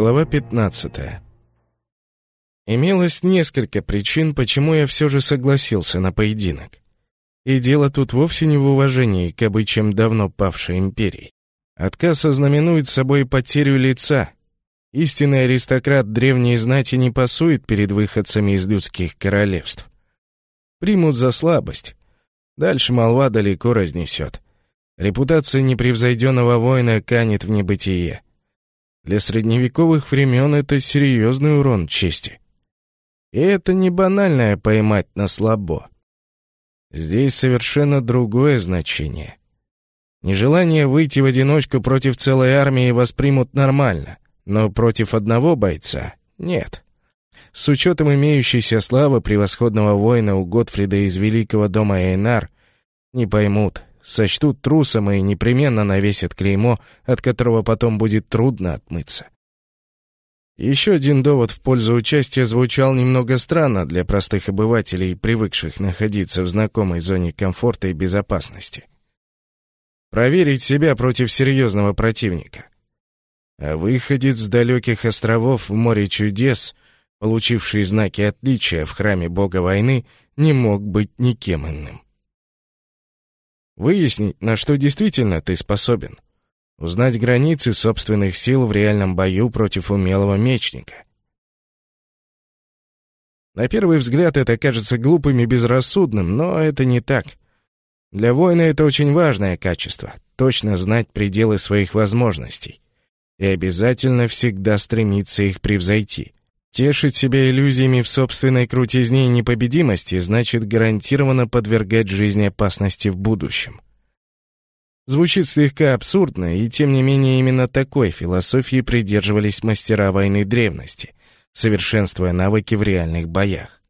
Глава 15. Имелось несколько причин, почему я все же согласился на поединок. И дело тут вовсе не в уважении к обычаям давно павшей империи. Отказ ознаменует собой потерю лица. Истинный аристократ древней знати не пасует перед выходцами из людских королевств. Примут за слабость. Дальше молва далеко разнесет. Репутация непревзойденного воина канет в небытие. Для средневековых времен это серьезный урон чести. И это не банальное поймать на слабо. Здесь совершенно другое значение. Нежелание выйти в одиночку против целой армии воспримут нормально, но против одного бойца — нет. С учетом имеющейся славы превосходного воина у Готфрида из Великого дома Эйнар не поймут, сочтут трусом и непременно навесят клеймо, от которого потом будет трудно отмыться. Еще один довод в пользу участия звучал немного странно для простых обывателей, привыкших находиться в знакомой зоне комфорта и безопасности. Проверить себя против серьезного противника. А выходец с далеких островов в море чудес, получивший знаки отличия в храме бога войны, не мог быть никем иным. Выяснить, на что действительно ты способен. Узнать границы собственных сил в реальном бою против умелого мечника. На первый взгляд это кажется глупым и безрассудным, но это не так. Для воина это очень важное качество — точно знать пределы своих возможностей. И обязательно всегда стремиться их превзойти. Тешить себя иллюзиями в собственной крутизне и непобедимости значит гарантированно подвергать жизни опасности в будущем. Звучит слегка абсурдно, и тем не менее именно такой философии придерживались мастера войны древности, совершенствуя навыки в реальных боях.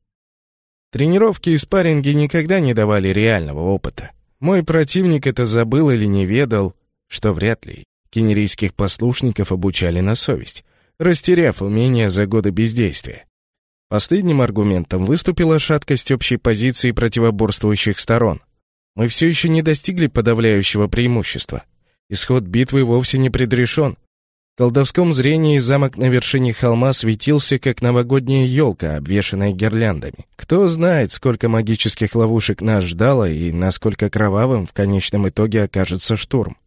Тренировки и спарринги никогда не давали реального опыта. Мой противник это забыл или не ведал, что вряд ли. Кенерийских послушников обучали на совесть растеряв умения за годы бездействия. Последним аргументом выступила шаткость общей позиции противоборствующих сторон. Мы все еще не достигли подавляющего преимущества. Исход битвы вовсе не предрешен. В колдовском зрении замок на вершине холма светился, как новогодняя елка, обвешанная гирляндами. Кто знает, сколько магических ловушек нас ждало и насколько кровавым в конечном итоге окажется штурм.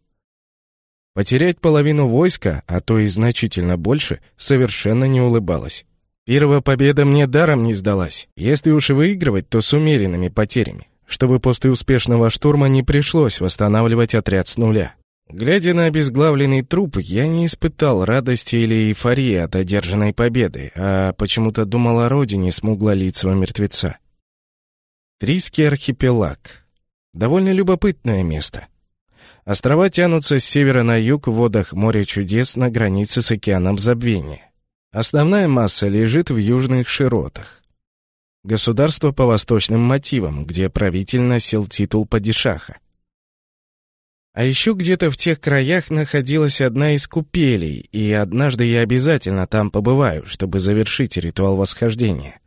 Потерять половину войска, а то и значительно больше, совершенно не улыбалась. Первая победа мне даром не сдалась. Если уж и выигрывать, то с умеренными потерями, чтобы после успешного штурма не пришлось восстанавливать отряд с нуля. Глядя на обезглавленный труп, я не испытал радости или эйфории от одержанной победы, а почему-то думал о родине смуглолицего мертвеца. Трийский архипелаг. Довольно любопытное место. Острова тянутся с севера на юг в водах моря чудес на границе с океаном забвения. Основная масса лежит в южных широтах. Государство по восточным мотивам, где правитель носил титул падишаха. А еще где-то в тех краях находилась одна из купелей, и однажды я обязательно там побываю, чтобы завершить ритуал восхождения.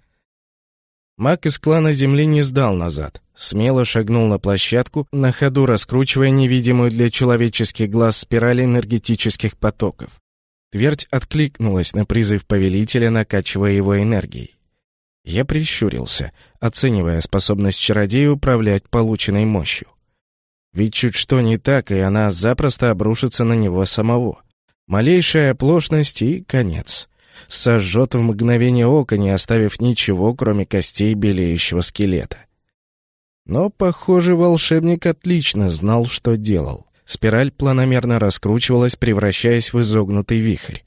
Маг из клана Земли не сдал назад смело шагнул на площадку, на ходу раскручивая невидимую для человеческих глаз спираль энергетических потоков. Твердь откликнулась на призыв повелителя, накачивая его энергией. Я прищурился, оценивая способность чародея управлять полученной мощью. Ведь чуть что не так, и она запросто обрушится на него самого. Малейшая оплошность и конец. Сожжет в мгновение ока, не оставив ничего, кроме костей белеющего скелета. Но, похоже, волшебник отлично знал, что делал. Спираль планомерно раскручивалась, превращаясь в изогнутый вихрь.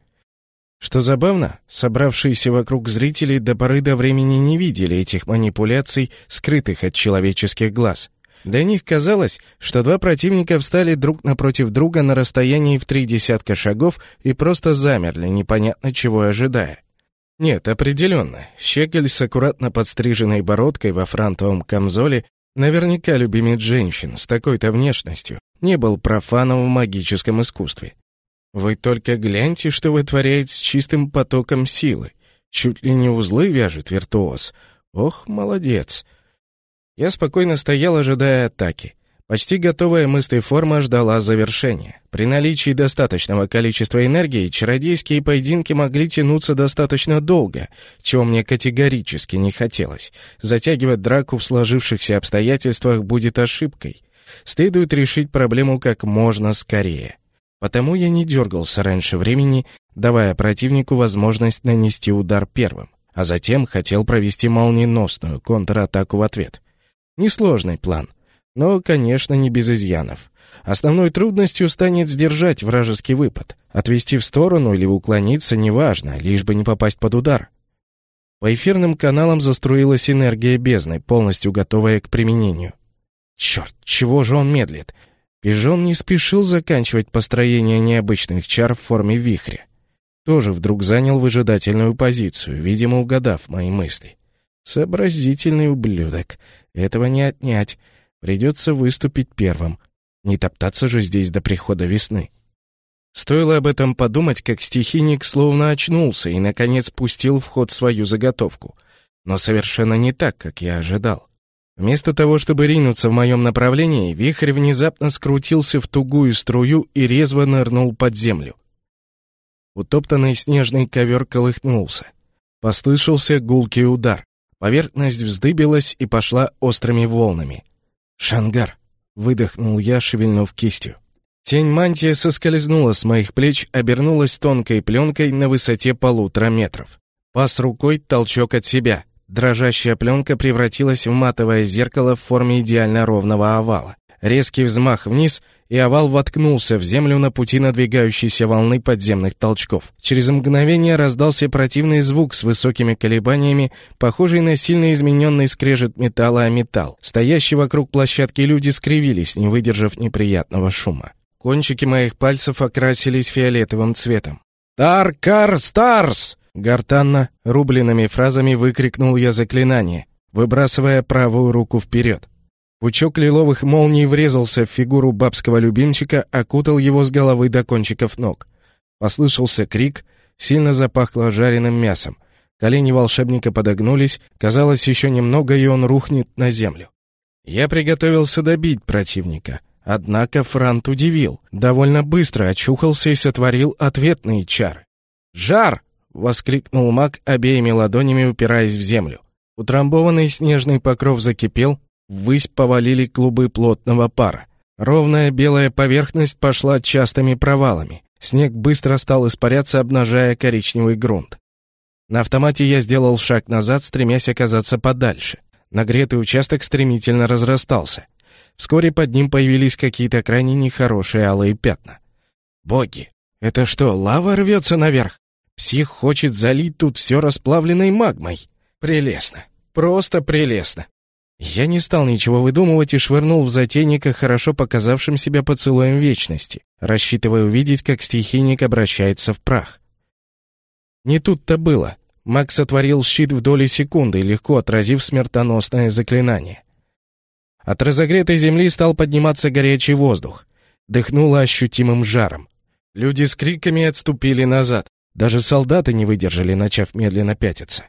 Что забавно, собравшиеся вокруг зрителей до поры до времени не видели этих манипуляций, скрытых от человеческих глаз. Для них казалось, что два противника встали друг напротив друга на расстоянии в три десятка шагов и просто замерли, непонятно чего ожидая. Нет, определенно, Щеголь с аккуратно подстриженной бородкой во франтовом камзоле Наверняка любимец женщин с такой-то внешностью не был профаном в магическом искусстве. Вы только гляньте, что вытворяет с чистым потоком силы. Чуть ли не узлы вяжет виртуоз. Ох, молодец. Я спокойно стоял, ожидая атаки. Почти готовая мыслеформа ждала завершения. При наличии достаточного количества энергии чародейские поединки могли тянуться достаточно долго, чего мне категорически не хотелось. Затягивать драку в сложившихся обстоятельствах будет ошибкой. Следует решить проблему как можно скорее. Потому я не дергался раньше времени, давая противнику возможность нанести удар первым, а затем хотел провести молниеносную контратаку в ответ. Несложный план — но, конечно, не без изъянов. Основной трудностью станет сдержать вражеский выпад. Отвести в сторону или уклониться неважно, лишь бы не попасть под удар. По эфирным каналам заструилась энергия бездны, полностью готовая к применению. Черт, чего же он медлит? Пижон не спешил заканчивать построение необычных чар в форме вихря. Тоже вдруг занял выжидательную позицию, видимо, угадав мои мысли. Сообразительный ублюдок. Этого не отнять. Придется выступить первым. Не топтаться же здесь до прихода весны. Стоило об этом подумать, как стихийник словно очнулся и, наконец, пустил в ход свою заготовку. Но совершенно не так, как я ожидал. Вместо того, чтобы ринуться в моем направлении, вихрь внезапно скрутился в тугую струю и резво нырнул под землю. Утоптанный снежный ковер колыхнулся. Послышался гулкий удар. Поверхность вздыбилась и пошла острыми волнами. «Шангар!» — выдохнул я, шевельнув кистью. Тень мантия соскользнула с моих плеч, обернулась тонкой пленкой на высоте полутора метров. Пас рукой, толчок от себя. Дрожащая пленка превратилась в матовое зеркало в форме идеально ровного овала. Резкий взмах вниз, и овал воткнулся в землю на пути надвигающейся волны подземных толчков. Через мгновение раздался противный звук с высокими колебаниями, похожий на сильно измененный скрежет металла о металл. Стоящие вокруг площадки люди скривились, не выдержав неприятного шума. Кончики моих пальцев окрасились фиолетовым цветом. «Таркар Старс!» Гортанно, рубленными фразами выкрикнул я заклинание, выбрасывая правую руку вперед. Пучок лиловых молний врезался в фигуру бабского любимчика, окутал его с головы до кончиков ног. Послышался крик, сильно запахло жареным мясом. Колени волшебника подогнулись, казалось, еще немного, и он рухнет на землю. Я приготовился добить противника. Однако Франт удивил. Довольно быстро очухался и сотворил ответные чары. «Жар!» — воскликнул маг, обеими ладонями упираясь в землю. Утрамбованный снежный покров закипел, Ввысь повалили клубы плотного пара. Ровная белая поверхность пошла частыми провалами. Снег быстро стал испаряться, обнажая коричневый грунт. На автомате я сделал шаг назад, стремясь оказаться подальше. Нагретый участок стремительно разрастался. Вскоре под ним появились какие-то крайне нехорошие алые пятна. Боги! Это что, лава рвется наверх? Псих хочет залить тут все расплавленной магмой. Прелестно. Просто прелестно. Я не стал ничего выдумывать и швырнул в затейника хорошо показавшим себя поцелуем вечности, рассчитывая увидеть, как стихийник обращается в прах. Не тут-то было. Макс отворил щит в доли секунды, легко отразив смертоносное заклинание. От разогретой земли стал подниматься горячий воздух. Дыхнуло ощутимым жаром. Люди с криками отступили назад. Даже солдаты не выдержали, начав медленно пятиться.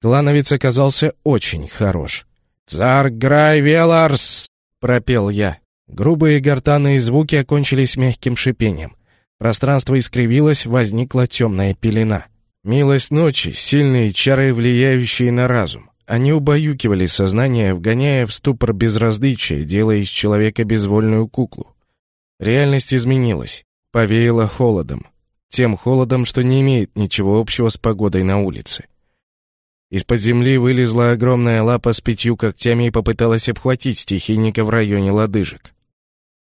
Клановец оказался очень хорош. «Цар Веларс!» — пропел я. Грубые гортанные звуки окончились мягким шипением. Пространство искривилось, возникла темная пелена. Милость ночи, сильные чары, влияющие на разум. Они убаюкивали сознание, вгоняя в ступор безразличия, делая из человека безвольную куклу. Реальность изменилась, повеяла холодом. Тем холодом, что не имеет ничего общего с погодой на улице. Из-под земли вылезла огромная лапа с пятью когтями и попыталась обхватить стихийника в районе лодыжек.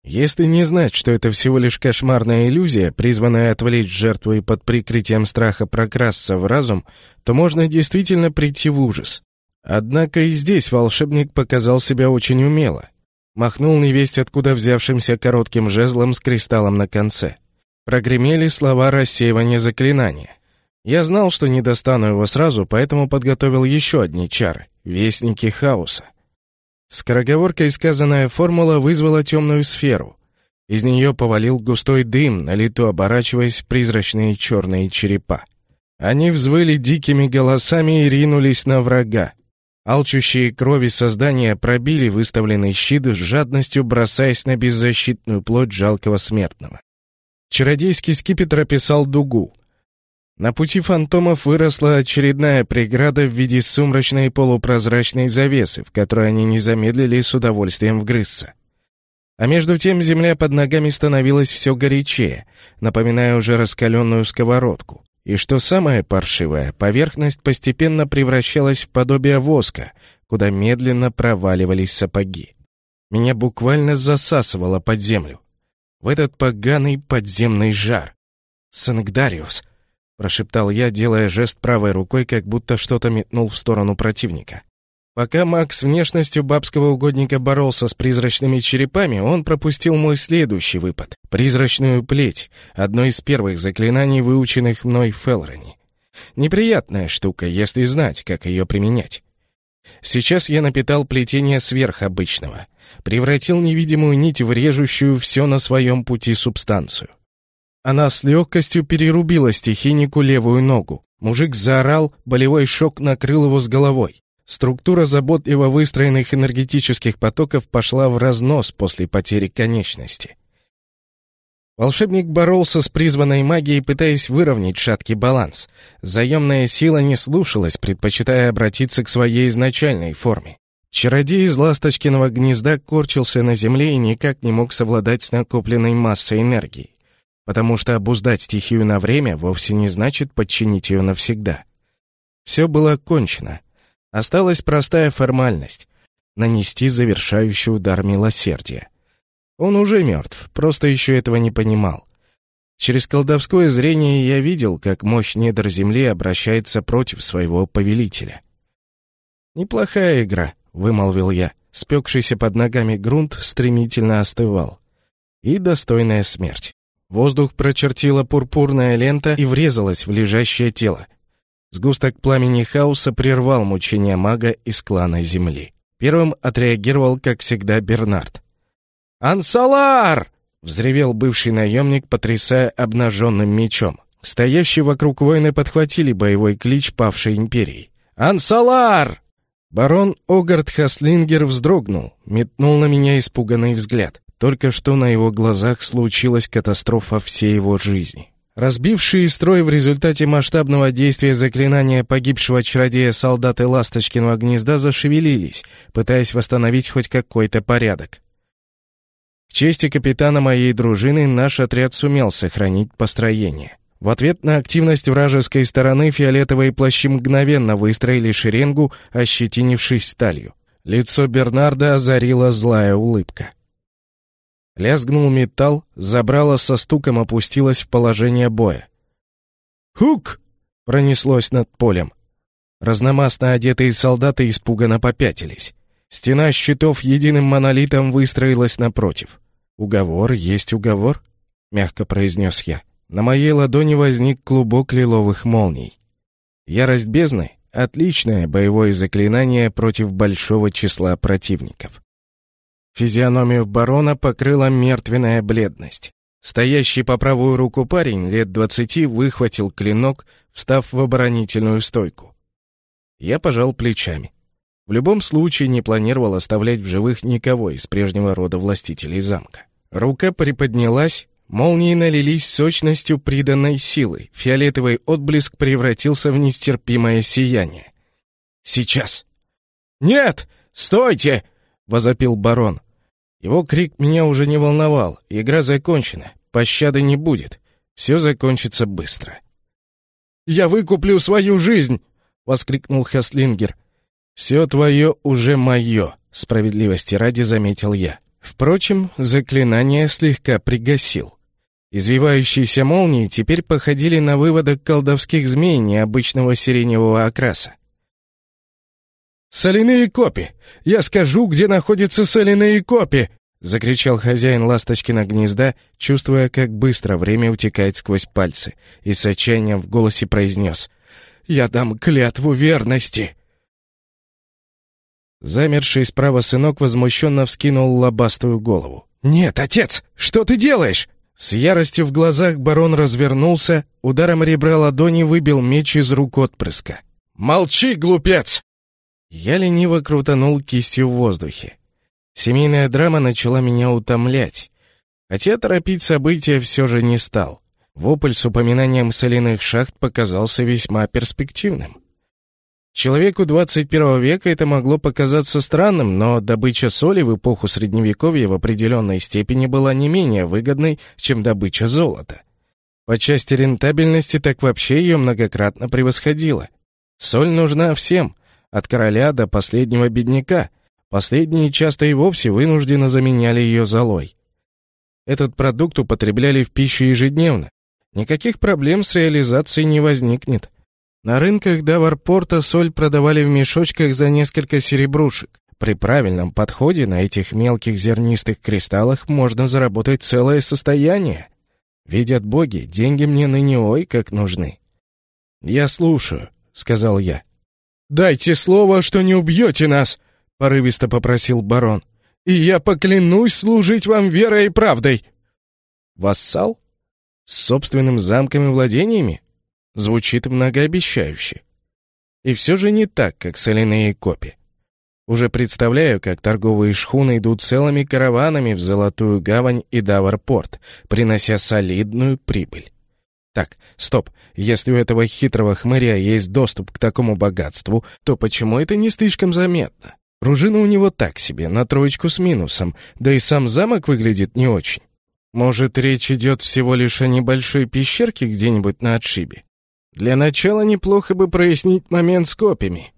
Если не знать, что это всего лишь кошмарная иллюзия, призванная отвлечь жертву и под прикрытием страха прокрасться в разум, то можно действительно прийти в ужас. Однако и здесь волшебник показал себя очень умело. Махнул невесть откуда взявшимся коротким жезлом с кристаллом на конце. Прогремели слова рассеивания заклинания. Я знал, что не достану его сразу, поэтому подготовил еще одни чары — Вестники Хаоса. Скороговоркой сказанная формула вызвала темную сферу. Из нее повалил густой дым, на лету оборачиваясь призрачные черные черепа. Они взвыли дикими голосами и ринулись на врага. Алчущие крови создания пробили выставленный щит с жадностью, бросаясь на беззащитную плоть жалкого смертного. Чародейский скипетр описал дугу. На пути фантомов выросла очередная преграда в виде сумрачной полупрозрачной завесы, в которой они не замедлили с удовольствием вгрызться. А между тем земля под ногами становилась все горячее, напоминая уже раскаленную сковородку. И что самое паршивое, поверхность постепенно превращалась в подобие воска, куда медленно проваливались сапоги. Меня буквально засасывало под землю. В этот поганый подземный жар. «Сангдариус!» — прошептал я, делая жест правой рукой, как будто что-то метнул в сторону противника. Пока Макс внешностью бабского угодника боролся с призрачными черепами, он пропустил мой следующий выпад — призрачную плеть, одно из первых заклинаний, выученных мной в Фелроне. Неприятная штука, если знать, как ее применять. Сейчас я напитал плетение сверх обычного, превратил невидимую нить в режущую все на своем пути субстанцию. Она с легкостью перерубила стихийнику левую ногу. Мужик заорал, болевой шок накрыл его с головой. Структура заботливо выстроенных энергетических потоков пошла в разнос после потери конечности. Волшебник боролся с призванной магией, пытаясь выровнять шаткий баланс. Заемная сила не слушалась, предпочитая обратиться к своей изначальной форме. Чародей из ласточкиного гнезда корчился на земле и никак не мог совладать с накопленной массой энергии. Потому что обуздать стихию на время вовсе не значит подчинить ее навсегда. Все было кончено. Осталась простая формальность — нанести завершающий удар милосердия. Он уже мертв, просто еще этого не понимал. Через колдовское зрение я видел, как мощь недр земли обращается против своего повелителя. «Неплохая игра», — вымолвил я. Спекшийся под ногами грунт стремительно остывал. И достойная смерть. Воздух прочертила пурпурная лента и врезалась в лежащее тело. Сгусток пламени хаоса прервал мучения мага из клана Земли. Первым отреагировал, как всегда, Бернард. «Ансалар!» — взревел бывший наемник, потрясая обнаженным мечом. Стоящие вокруг воины подхватили боевой клич павшей империи. «Ансалар!» Барон Огард Хаслингер вздрогнул, метнул на меня испуганный взгляд. Только что на его глазах случилась катастрофа всей его жизни. Разбившие строй в результате масштабного действия заклинания погибшего чародея солдаты Ласточкиного гнезда зашевелились, пытаясь восстановить хоть какой-то порядок. К чести капитана моей дружины наш отряд сумел сохранить построение. В ответ на активность вражеской стороны фиолетовые плащи мгновенно выстроили шеренгу, ощетинившись сталью. Лицо Бернарда озарила злая улыбка. Лязгнул металл, забрало со стуком опустилось в положение боя. «Хук!» — пронеслось над полем. Разномастно одетые солдаты испуганно попятились. Стена щитов единым монолитом выстроилась напротив. «Уговор есть уговор», — мягко произнес я. На моей ладони возник клубок лиловых молний. Ярость бездны — отличное боевое заклинание против большого числа противников. Физиономию барона покрыла мертвенная бледность. Стоящий по правую руку парень лет двадцати выхватил клинок, встав в оборонительную стойку. Я пожал плечами. В любом случае не планировал оставлять в живых никого из прежнего рода властителей замка. Рука приподнялась, молнии налились сочностью приданной силы, фиолетовый отблеск превратился в нестерпимое сияние. «Сейчас!» «Нет! Стойте!» — возопил барон. Его крик меня уже не волновал. Игра закончена. Пощады не будет. Все закончится быстро. «Я выкуплю свою жизнь!» — воскликнул Хаслингер. «Все твое уже мое», — справедливости ради заметил я. Впрочем, заклинание слегка пригасил. Извивающиеся молнии теперь походили на выводок колдовских змей необычного сиреневого окраса. «Соляные копи! Я скажу, где находятся соляные копи!» — закричал хозяин ласточкина гнезда, чувствуя, как быстро время утекает сквозь пальцы, и с отчаянием в голосе произнес «Я дам клятву верности!» Замерший справа сынок возмущенно вскинул лобастую голову. «Нет, отец, что ты делаешь?» С яростью в глазах барон развернулся, ударом ребра ладони выбил меч из рук отпрыска. «Молчи, глупец!» Я лениво крутанул кистью в воздухе. Семейная драма начала меня утомлять. Хотя торопить события все же не стал. Вопль с упоминанием соляных шахт показался весьма перспективным. Человеку 21 века это могло показаться странным, но добыча соли в эпоху Средневековья в определенной степени была не менее выгодной, чем добыча золота. По части рентабельности так вообще ее многократно превосходила. Соль нужна всем, от короля до последнего бедняка. Последние часто и вовсе вынужденно заменяли ее золой. Этот продукт употребляли в пищу ежедневно. Никаких проблем с реализацией не возникнет. На рынках Даварпорта соль продавали в мешочках за несколько серебрушек. При правильном подходе на этих мелких зернистых кристаллах можно заработать целое состояние. Видят боги, деньги мне ныне ой как нужны. «Я слушаю», — сказал я. «Дайте слово, что не убьете нас», — порывисто попросил барон. «И я поклянусь служить вам верой и правдой». «Вассал? С собственным замком и владениями?» Звучит многообещающе. И все же не так, как соляные копи. Уже представляю, как торговые шхуны идут целыми караванами в Золотую гавань и Даварпорт, принося солидную прибыль. Так, стоп, если у этого хитрого хмыря есть доступ к такому богатству, то почему это не слишком заметно? Пружина у него так себе, на троечку с минусом, да и сам замок выглядит не очень. Может, речь идет всего лишь о небольшой пещерке где-нибудь на отшибе? Для начала неплохо бы прояснить момент с копьями.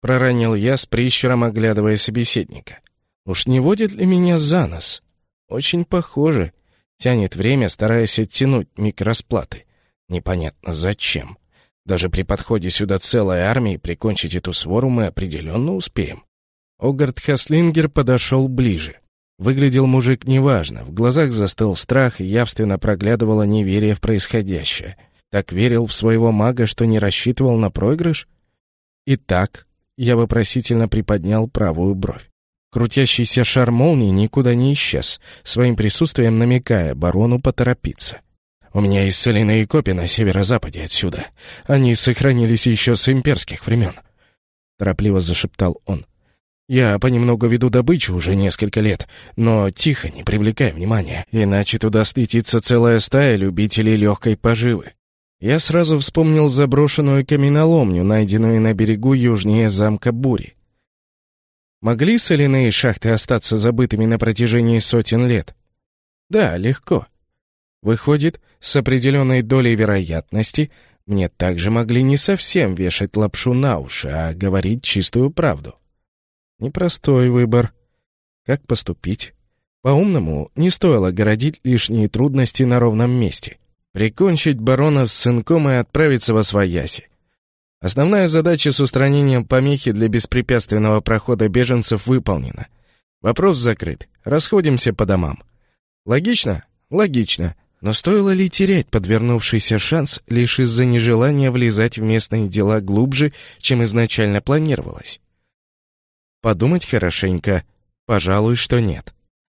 Проронил я с прищуром, оглядывая собеседника. Уж не водит ли меня за нос? Очень похоже. Тянет время, стараясь оттянуть микросплаты. Непонятно зачем. Даже при подходе сюда целой армии прикончить эту свору мы определенно успеем. Огард Хаслингер подошел ближе. Выглядел мужик неважно, в глазах застыл страх и явственно проглядывало неверие в происходящее — так верил в своего мага, что не рассчитывал на проигрыш? Итак, я вопросительно приподнял правую бровь. Крутящийся шар молнии никуда не исчез, своим присутствием намекая барону поторопиться. «У меня есть соляные копии на северо-западе отсюда. Они сохранились еще с имперских времен», — торопливо зашептал он. «Я понемногу веду добычу уже несколько лет, но тихо, не привлекай внимания, иначе туда слетится целая стая любителей легкой поживы. Я сразу вспомнил заброшенную каменоломню, найденную на берегу южнее замка Бури. Могли соляные шахты остаться забытыми на протяжении сотен лет? Да, легко. Выходит, с определенной долей вероятности мне также могли не совсем вешать лапшу на уши, а говорить чистую правду. Непростой выбор. Как поступить? По-умному, не стоило городить лишние трудности на ровном месте. Прикончить барона с сынком и отправиться во свояси. Основная задача с устранением помехи для беспрепятственного прохода беженцев выполнена. Вопрос закрыт. Расходимся по домам. Логично? Логично. Но стоило ли терять подвернувшийся шанс лишь из-за нежелания влезать в местные дела глубже, чем изначально планировалось? Подумать хорошенько. Пожалуй, что нет.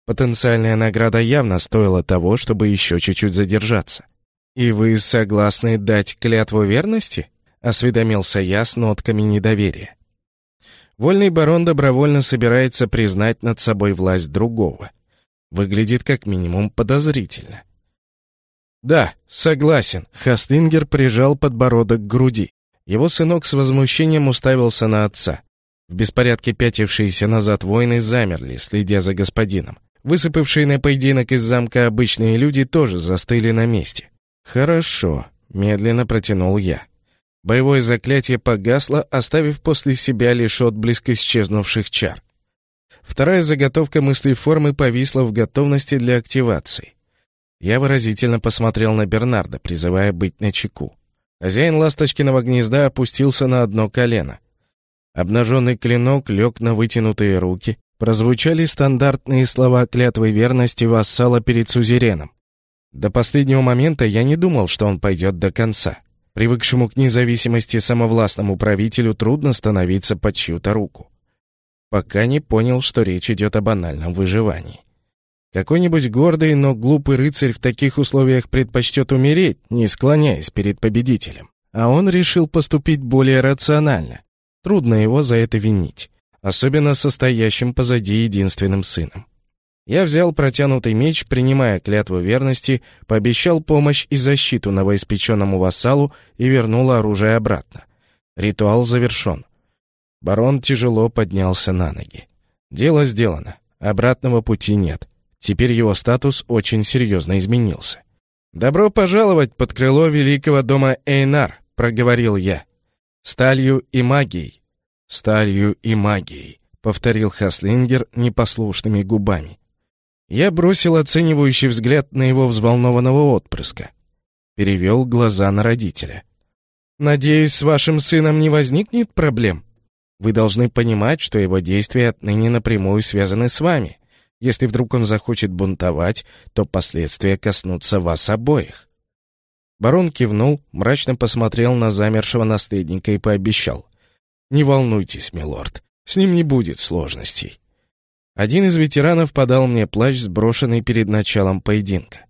Потенциальная награда явно стоила того, чтобы еще чуть-чуть задержаться. «И вы согласны дать клятву верности?» — осведомился я с нотками недоверия. Вольный барон добровольно собирается признать над собой власть другого. Выглядит как минимум подозрительно. «Да, согласен», — Хастингер прижал подбородок к груди. Его сынок с возмущением уставился на отца. В беспорядке пятившиеся назад воины замерли, следя за господином. Высыпавшие на поединок из замка обычные люди тоже застыли на месте. «Хорошо», — медленно протянул я. Боевое заклятие погасло, оставив после себя лишь отблеск исчезнувших чар. Вторая заготовка мыслей формы повисла в готовности для активации. Я выразительно посмотрел на Бернарда, призывая быть начеку. Хозяин ласточкиного гнезда опустился на одно колено. Обнаженный клинок лег на вытянутые руки. Прозвучали стандартные слова клятвы верности вассала перед сузереном. До последнего момента я не думал, что он пойдет до конца. Привыкшему к независимости самовластному правителю трудно становиться под чью-то руку. Пока не понял, что речь идет о банальном выживании. Какой-нибудь гордый, но глупый рыцарь в таких условиях предпочтет умереть, не склоняясь перед победителем. А он решил поступить более рационально. Трудно его за это винить, особенно состоящим позади единственным сыном. Я взял протянутый меч, принимая клятву верности, пообещал помощь и защиту новоиспеченному вассалу и вернул оружие обратно. Ритуал завершен. Барон тяжело поднялся на ноги. Дело сделано. Обратного пути нет. Теперь его статус очень серьезно изменился. «Добро пожаловать под крыло великого дома Эйнар», — проговорил я. «Сталью и магией». «Сталью и магией», — повторил Хаслингер непослушными губами. Я бросил оценивающий взгляд на его взволнованного отпрыска. Перевел глаза на родителя. «Надеюсь, с вашим сыном не возникнет проблем? Вы должны понимать, что его действия отныне напрямую связаны с вами. Если вдруг он захочет бунтовать, то последствия коснутся вас обоих». Барон кивнул, мрачно посмотрел на замершего наследника и пообещал. «Не волнуйтесь, милорд, с ним не будет сложностей». Один из ветеранов подал мне плащ, сброшенный перед началом поединка.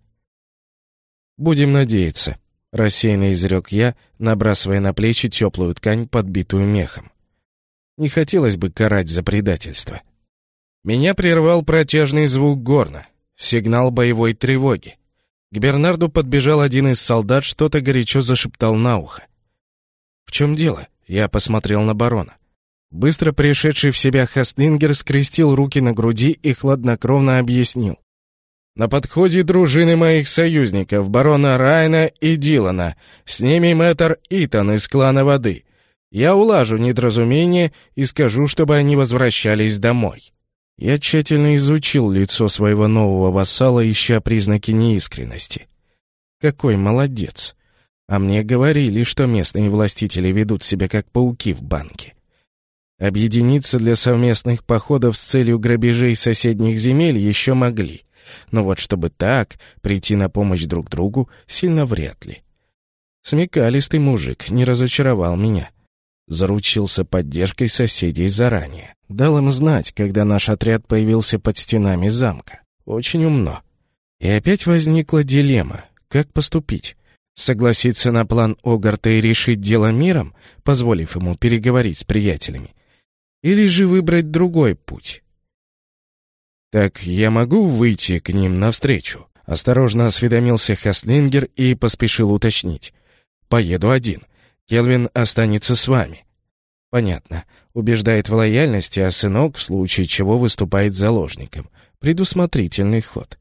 «Будем надеяться», — рассеянно изрек я, набрасывая на плечи теплую ткань, подбитую мехом. Не хотелось бы карать за предательство. Меня прервал протяжный звук горна, сигнал боевой тревоги. К Бернарду подбежал один из солдат, что-то горячо зашептал на ухо. «В чем дело?» — я посмотрел на барона. Быстро пришедший в себя Хастингер скрестил руки на груди и хладнокровно объяснил. «На подходе дружины моих союзников, барона Райна и Дилана. С ними мэтр Итан из клана Воды. Я улажу недоразумение и скажу, чтобы они возвращались домой». Я тщательно изучил лицо своего нового вассала, ища признаки неискренности. Какой молодец. А мне говорили, что местные властители ведут себя как пауки в банке. Объединиться для совместных походов с целью грабежей соседних земель еще могли. Но вот чтобы так, прийти на помощь друг другу, сильно вряд ли. Смекалистый мужик не разочаровал меня. Заручился поддержкой соседей заранее. Дал им знать, когда наш отряд появился под стенами замка. Очень умно. И опять возникла дилемма. Как поступить? Согласиться на план Огарта и решить дело миром, позволив ему переговорить с приятелями? Или же выбрать другой путь? «Так я могу выйти к ним навстречу?» Осторожно осведомился Хаслингер и поспешил уточнить. «Поеду один. Келвин останется с вами». «Понятно. Убеждает в лояльности, а сынок в случае чего выступает заложником. Предусмотрительный ход».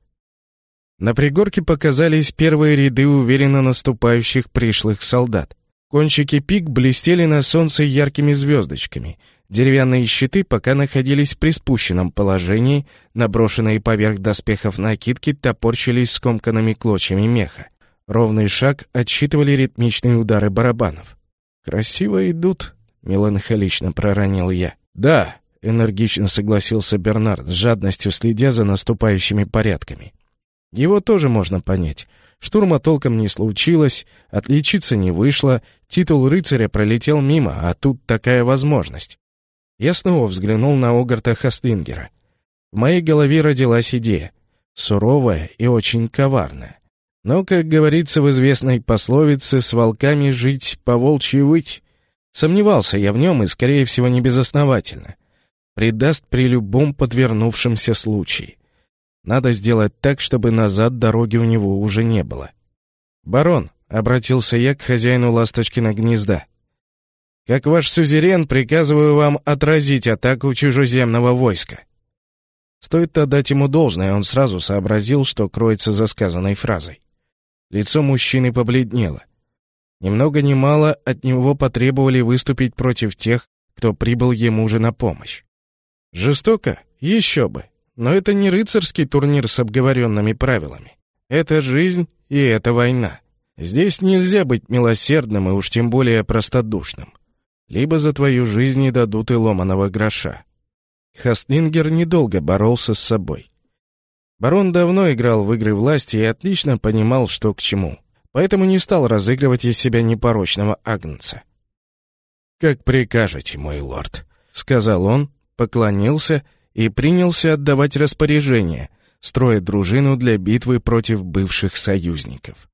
На пригорке показались первые ряды уверенно наступающих пришлых солдат. Кончики пик блестели на солнце яркими звездочками — Деревянные щиты пока находились в приспущенном положении, наброшенные поверх доспехов накидки топорчились скомканными клочьями меха. Ровный шаг отсчитывали ритмичные удары барабанов. «Красиво идут», — меланхолично проронил я. «Да», — энергично согласился Бернард, с жадностью следя за наступающими порядками. «Его тоже можно понять». Штурма толком не случилось, отличиться не вышло, титул рыцаря пролетел мимо, а тут такая возможность. Я снова взглянул на Огарта Хастингера. В моей голове родилась идея. Суровая и очень коварная. Но, как говорится в известной пословице, с волками жить, по волчьи выть. Сомневался я в нем и, скорее всего, не безосновательно. Предаст при любом подвернувшемся случае. Надо сделать так, чтобы назад дороги у него уже не было. «Барон», — обратился я к хозяину ласточкина гнезда, как ваш сюзерен, приказываю вам отразить атаку чужеземного войска». Стоит отдать ему должное, он сразу сообразил, что кроется за сказанной фразой. Лицо мужчины побледнело. Ни много ни мало от него потребовали выступить против тех, кто прибыл ему же на помощь. Жестоко? Еще бы. Но это не рыцарский турнир с обговоренными правилами. Это жизнь и это война. Здесь нельзя быть милосердным и уж тем более простодушным либо за твою жизнь не дадут и ломаного гроша. Хастнингер недолго боролся с собой. Барон давно играл в игры власти и отлично понимал, что к чему, поэтому не стал разыгрывать из себя непорочного агнца. «Как прикажете, мой лорд», — сказал он, поклонился и принялся отдавать распоряжения, строя дружину для битвы против бывших союзников.